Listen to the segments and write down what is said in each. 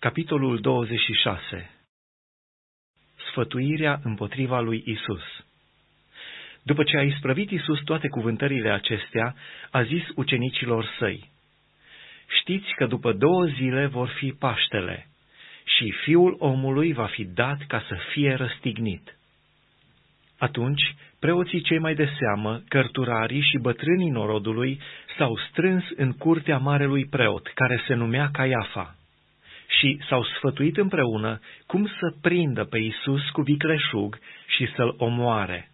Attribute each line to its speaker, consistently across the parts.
Speaker 1: Capitolul 26 Sfătuirea împotriva lui Isus. După ce a isprăvit Isus toate cuvântările acestea, a zis ucenicilor săi, Știți că după două zile vor fi Paștele și Fiul omului va fi dat ca să fie răstignit. Atunci, preoții cei mai de seamă, cărturarii și bătrânii norodului s-au strâns în curtea marelui preot, care se numea Caiafa și s-au sfătuit împreună cum să prindă pe Isus cu vicleșug și să-l omoare.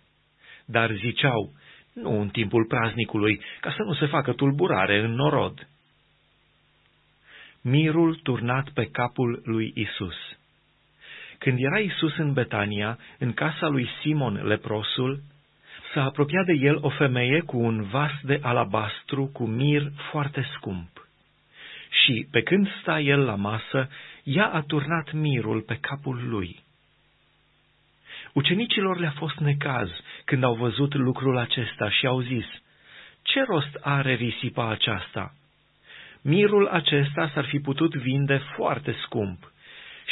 Speaker 1: Dar ziceau, nu în timpul praznicului, ca să nu se facă tulburare în norod. Mirul turnat pe capul lui Isus. Când era Isus în Betania, în casa lui Simon leprosul, s-a apropiat de el o femeie cu un vas de alabastru cu mir foarte scump și, pe când sta el la masă, ea a turnat mirul pe capul lui. Ucenicilor le-a fost necaz când au văzut lucrul acesta și au zis, Ce rost are risipa aceasta? Mirul acesta s-ar fi putut vinde foarte scump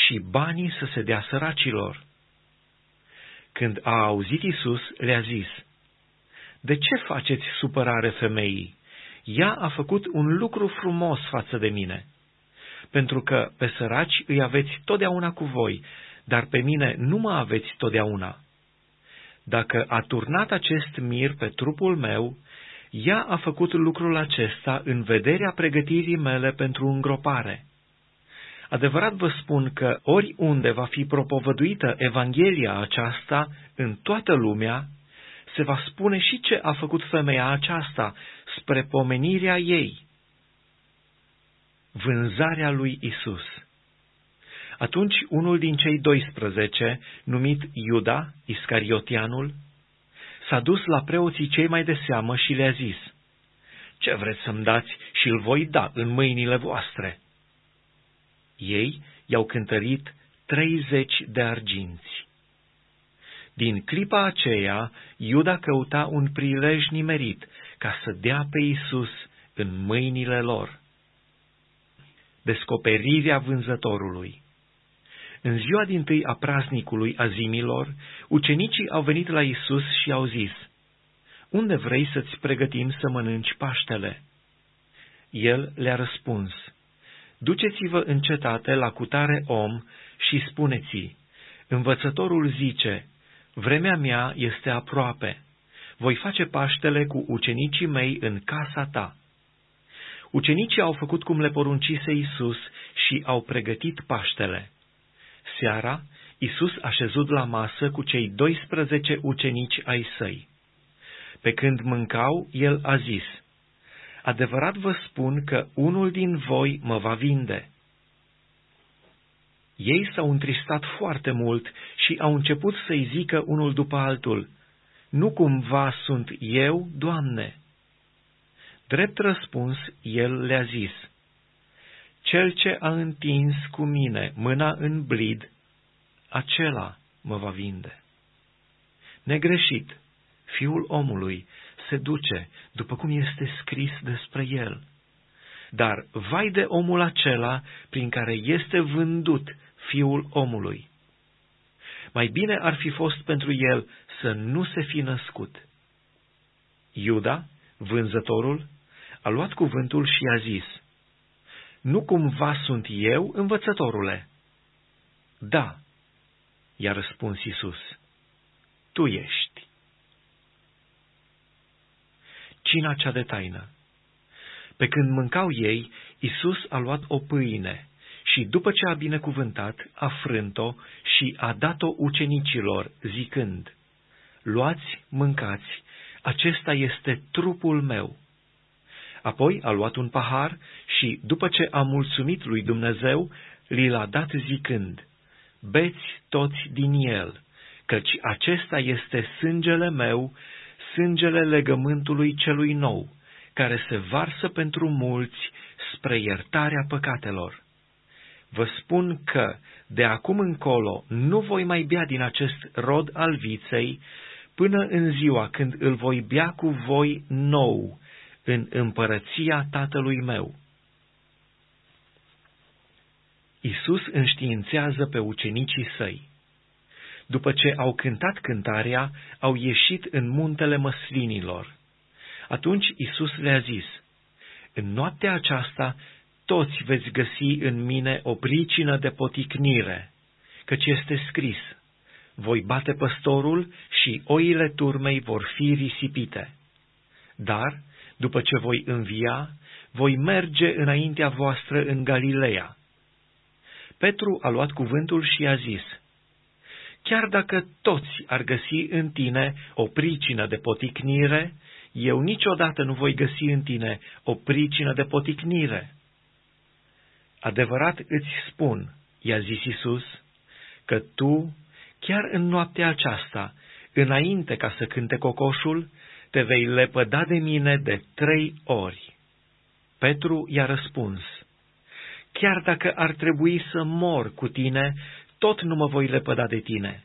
Speaker 1: și banii să se dea săracilor. Când a auzit Isus, le-a zis, De ce faceți supărare femeii? Ea a făcut un lucru frumos față de mine, pentru că pe săraci îi aveți totdeauna cu voi, dar pe mine nu mă aveți totdeauna. Dacă a turnat acest mir pe trupul meu, ea a făcut lucrul acesta în vederea pregătirii mele pentru îngropare. Adevărat vă spun că oriunde va fi propovăduită Evanghelia aceasta în toată lumea, se va spune și ce a făcut femeia aceasta spre pomenirea ei. Vânzarea lui Isus. Atunci unul din cei 12, numit Iuda, Iscariotianul, s-a dus la preoții cei mai de seamă și le-a zis, Ce vreți să-mi dați și îl voi da în mâinile voastre? Ei i-au cântărit treizeci de arginți. Din clipa aceea, Iuda căuta un prilej nimerit ca să dea pe Isus în mâinile lor. Descoperirea vânzătorului În ziua din tâi a praznicului azimilor, ucenicii au venit la Isus și au zis, Unde vrei să-ți pregătim să mănânci Paștele? El le-a răspuns, Duceți-vă în cetate la cutare om și spuneți Învățătorul zice, Vremea mea este aproape. Voi face Paștele cu ucenicii mei în casa ta. Ucenicii au făcut cum le poruncise Isus și au pregătit Paștele. Seara, Isus a șezut la masă cu cei 12 ucenici ai săi. Pe când mâncau, el a zis, Adevărat vă spun că unul din voi mă va vinde. Ei s-au întristat foarte mult și au început să-i zică unul după altul, Nu cumva sunt eu, Doamne? Drept răspuns, el le-a zis, Cel ce a întins cu mine mâna în blid, acela mă va vinde. Negreșit, fiul omului se duce după cum este scris despre el. Dar vai de omul acela prin care este vândut fiul omului. Mai bine ar fi fost pentru el să nu se fi născut. Iuda, vânzătorul, a luat cuvântul și a zis, Nu cumva sunt eu, învățătorule? Da, i-a răspuns Isus, Tu ești. Cina cea de taină Pe când mâncau ei, Isus a luat o pâine și după ce a binecuvântat, a frânt-o și a dat-o ucenicilor, zicând, Luați, mâncați, acesta este trupul meu. Apoi a luat un pahar și, după ce a mulțumit lui Dumnezeu, li l-a dat zicând, Beți toți din el, căci acesta este sângele meu, sângele legământului celui nou, care se varsă pentru mulți spre iertarea păcatelor. Vă spun că, de acum încolo, nu voi mai bea din acest rod al viței, până în ziua când îl voi bea cu voi nou, în împărăția tatălui meu. Isus înștiințează pe ucenicii săi. După ce au cântat cântarea, au ieșit în muntele măslinilor. Atunci Isus le-a zis, În noaptea aceasta toți veți găsi în mine o pricină de poticnire, căci este scris, voi bate păstorul și oile turmei vor fi risipite. Dar, după ce voi învia, voi merge înaintea voastră în Galileea. Petru a luat cuvântul și a zis, Chiar dacă toți ar găsi în tine o pricină de poticnire, eu niciodată nu voi găsi în tine o pricină de poticnire. Adevărat îți spun, i-a zis Isus, că tu, chiar în noaptea aceasta, înainte ca să cânte cocoșul, te vei lepăda de mine de trei ori. Petru i-a răspuns, chiar dacă ar trebui să mor cu tine, tot nu mă voi lepăda de tine.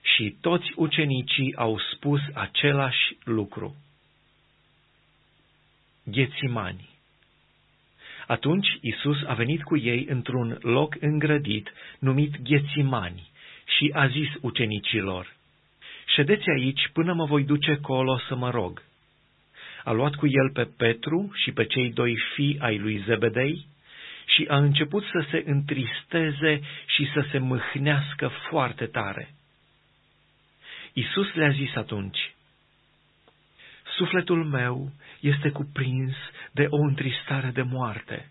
Speaker 1: Și toți ucenicii au spus același lucru. Ghețimani Atunci Isus a venit cu ei într-un loc îngrădit numit Ghețimani și a zis ucenicilor, Ședeți aici până mă voi duce colo să mă rog. A luat cu el pe Petru și pe cei doi fii ai lui Zebedei și a început să se întristeze și să se mâhnească foarte tare. Isus le-a zis atunci, Sufletul meu este cuprins de o întristare de moarte.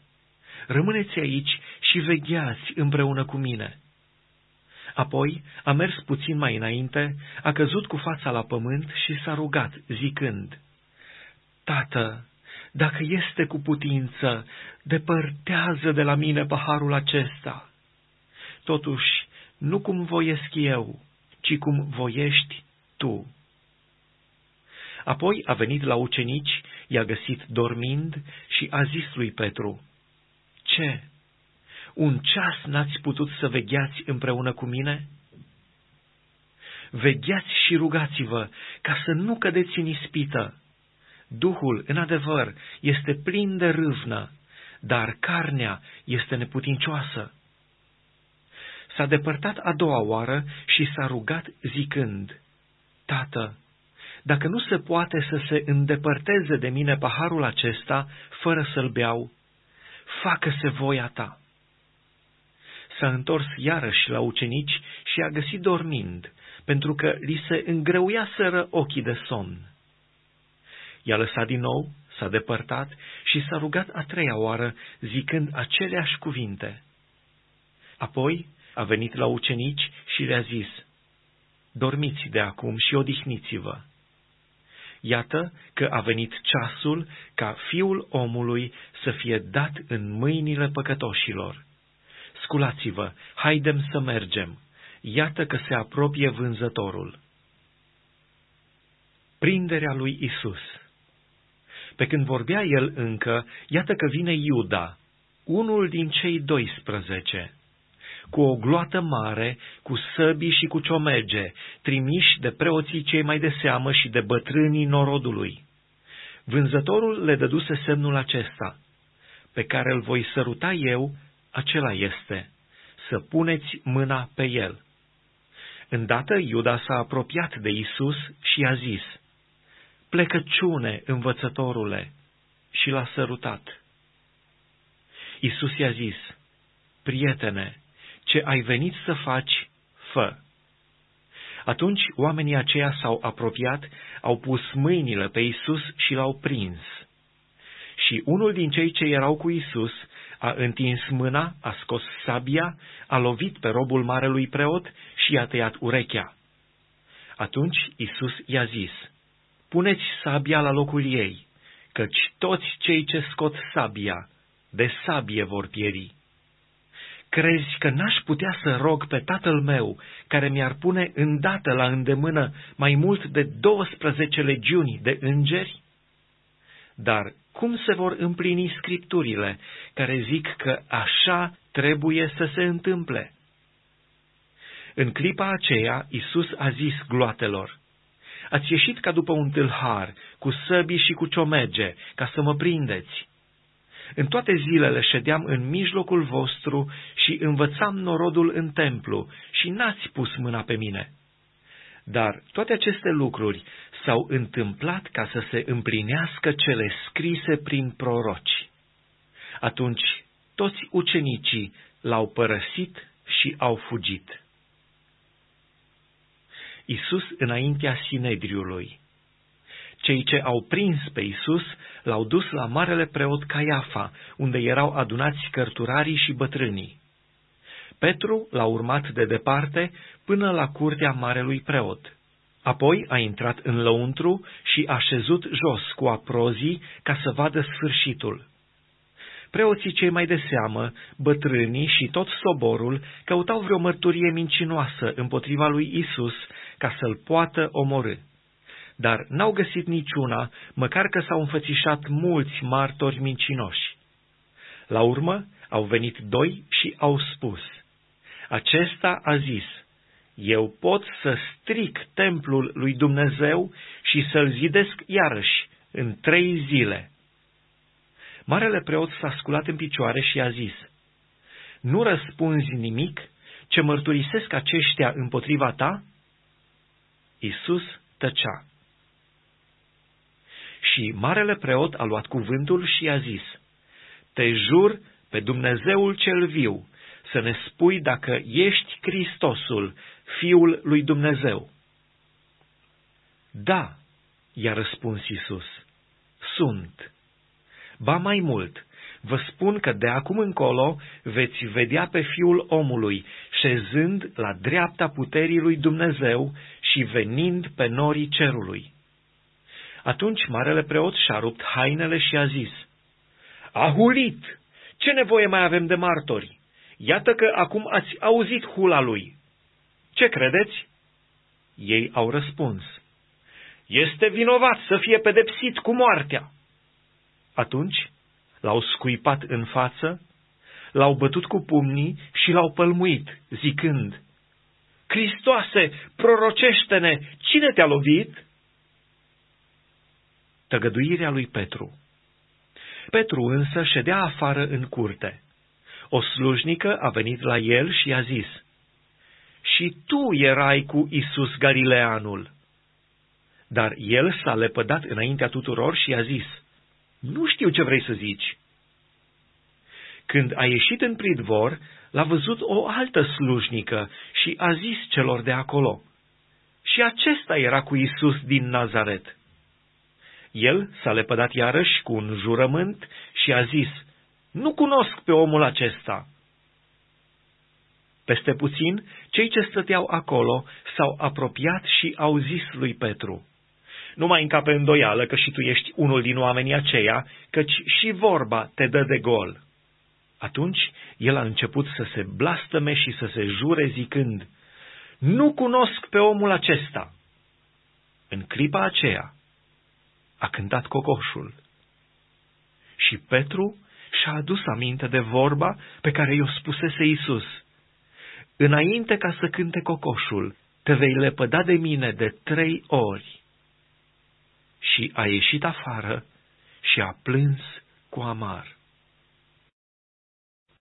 Speaker 1: Rămâneți aici și vegheați împreună cu mine. Apoi a mers puțin mai înainte, a căzut cu fața la pământ și s-a rugat, zicând, Tată, dacă este cu putință, depărtează de la mine paharul acesta. Totuși, nu cum voiesc eu, ci cum voiești tu. Apoi a venit la ucenici, i-a găsit dormind și a zis lui Petru, Ce, un ceas n-ați putut să vegheați împreună cu mine? Vegheați și rugați-vă ca să nu cădeți în ispită. Duhul, în adevăr, este plin de râvnă, dar carnea este neputincioasă. S-a depărtat a doua oară și s-a rugat zicând, Tată, dacă nu se poate să se îndepărteze de mine paharul acesta, fără să-l beau, facă-se voia ta. S-a întors iarăși la ucenici și a găsit dormind, pentru că li se îngreuiaseră ochii de somn. I-a lăsat din nou, s-a depărtat și s-a rugat a treia oară, zicând aceleași cuvinte. Apoi a venit la ucenici și le-a zis, Dormiți de acum și odihniți-vă. Iată că a venit ceasul ca fiul omului să fie dat în mâinile păcătoșilor. Sculați-vă, haidem să mergem, iată că se apropie vânzătorul. Prinderea lui Isus Pe când vorbea el încă, iată că vine Iuda, unul din cei 12 cu o gloată mare, cu săbii și cu ciomege, trimiși de preoții cei mai de seamă și de bătrânii norodului. Vânzătorul le dăduse semnul acesta, pe care îl voi săruta eu, acela este, să puneți mâna pe el. Îndată Iuda s-a apropiat de Isus și a zis, Plecăciune, învățătorule, și l-a sărutat. Isus i-a zis, Prietene, ce ai venit să faci, fă. Atunci oamenii aceia s-au apropiat, au pus mâinile pe Isus și l-au prins. Și unul din cei ce erau cu Isus a întins mâna, a scos sabia, a lovit pe robul marelui preot și i-a tăiat urechea. Atunci Isus i-a zis, Puneți sabia la locul ei, căci toți cei ce scot sabia, de sabie vor pieri. Crezi că n-aș putea să rog pe tatăl meu, care mi-ar pune îndată la îndemână mai mult de 12 legiuni de îngeri? Dar cum se vor împlini scripturile care zic că așa trebuie să se întâmple? În clipa aceea, Isus a zis gloatelor, Ați ieșit ca după un tâlhar, cu săbii și cu ciomege, ca să mă prindeți. În toate zilele ședeam în mijlocul vostru și învățam norodul în templu și n-ați pus mâna pe mine. Dar toate aceste lucruri s-au întâmplat ca să se împlinească cele scrise prin proroci. Atunci toți ucenicii l-au părăsit și au fugit. Isus înaintea Sinedriului cei ce au prins pe Isus l-au dus la marele preot Caiafa, unde erau adunați cărturarii și bătrânii. Petru l-a urmat de departe până la curtea marelui preot. Apoi a intrat în lăuntru și a șezut jos cu aprozii ca să vadă sfârșitul. Preoții cei mai de seamă, bătrânii și tot soborul căutau vreo mărturie mincinoasă împotriva lui Isus ca să-l poată omorâ dar n-au găsit niciuna, măcar că s-au înfățișat mulți martori mincinoși. La urmă au venit doi și au spus, acesta a zis, eu pot să stric templul lui Dumnezeu și să-l zidesc iarăși în trei zile. Marele preot s-a sculat în picioare și a zis, Nu răspunzi nimic ce mărturisesc aceștia împotriva ta? Isus tăcea. Și marele preot a luat cuvântul și a zis, Te jur pe Dumnezeul cel viu să ne spui dacă ești Hristosul, Fiul lui Dumnezeu. Da, i-a răspuns Isus, sunt. Ba mai mult, vă spun că de acum încolo veți vedea pe Fiul omului șezând la dreapta puterii lui Dumnezeu și venind pe norii cerului. Atunci marele preot și-a rupt hainele și a zis, A hulit! Ce nevoie mai avem de martori? Iată că acum ați auzit hula lui. Ce credeți? Ei au răspuns, Este vinovat să fie pedepsit cu moartea. Atunci l-au scuipat în față, l-au bătut cu pumnii și l-au pălmuit, zicând, Cristoase, prorocește-ne, cine te-a lovit? Tăgăduirea lui Petru. Petru însă ședea afară în curte. O slujnică a venit la el și i-a zis, Și tu erai cu Isus Galileanul. Dar el s-a lepădat înaintea tuturor și i-a zis, Nu știu ce vrei să zici. Când a ieșit în pridvor, l-a văzut o altă slujnică și a zis celor de acolo, Și acesta era cu Isus din Nazaret. El s-a lepădat iarăși cu un jurământ și a zis, Nu cunosc pe omul acesta. Peste puțin, cei ce stăteau acolo s-au apropiat și au zis lui Petru, Nu mai încape îndoială că și tu ești unul din oamenii aceia, căci și vorba te dă de gol. Atunci el a început să se blastăme și să se jure zicând, Nu cunosc pe omul acesta. În clipa aceea, a cântat cocoșul. Și Petru și-a adus aminte de vorba pe care i-o spusese Isus. Înainte ca să cânte cocoșul, te vei lepăda de mine de trei ori. Și a ieșit afară și a plâns cu amar.